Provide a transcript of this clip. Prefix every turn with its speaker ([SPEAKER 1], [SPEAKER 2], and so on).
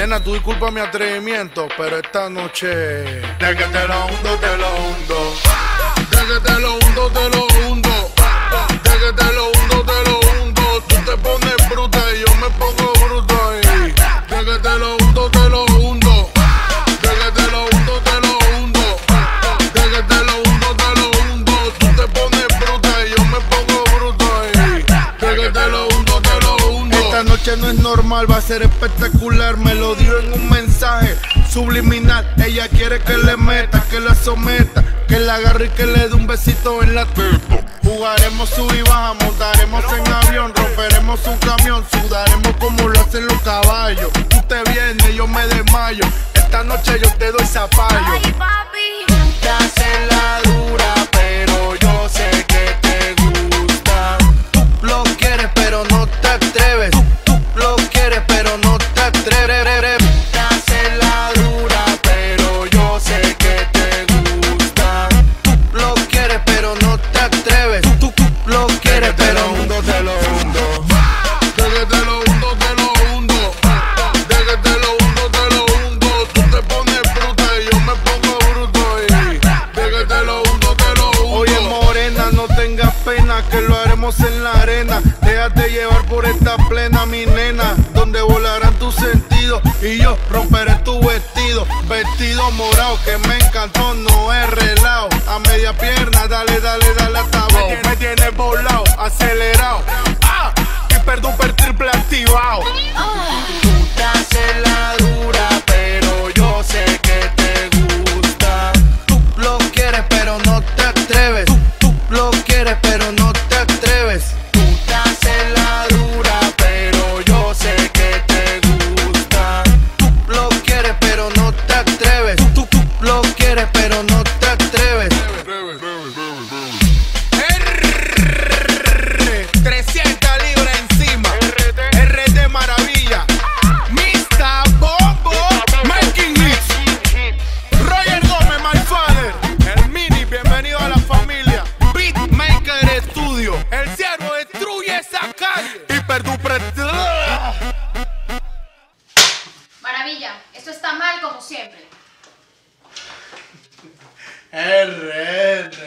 [SPEAKER 1] Nena, tú disculpa mi atrevimiento, pero esta noche.
[SPEAKER 2] De que te lo hundo, te lo hundo.
[SPEAKER 1] Noche no es normal, va a ser espectacular. Me lo dio en un mensaje subliminal. Ella quiere que le meta, que la someta, que la agarre y que le dé un besito en la teta. Jugaremos sub y baja, montaremos en avión, romperemos un camión, sudaremos como lo hacen los caballos. Tú te vienes, yo me desmayo. Esta noche yo te doy zapallo.
[SPEAKER 3] Ay, papi.
[SPEAKER 2] Estás en la dura, hundo, te lo hundo.
[SPEAKER 1] De que te lo hundo, te lo hundo. De que te lo hundo, te lo hundo. Tú te pones bruta y yo me pongo bruto ahí. De que te lo hundo, te lo hundo. Oye, morena, no tengas pena, que lo haremos en la arena. Déjate llevar por esta plena, mi nena, donde volarán tus sentidos. Y yo romperé tu vestido, vestido morado que me encantó, no es relajo. A media pierna, dale, dale, dale hasta abajo. Me tienes volado,
[SPEAKER 3] como siempre.
[SPEAKER 1] R, R.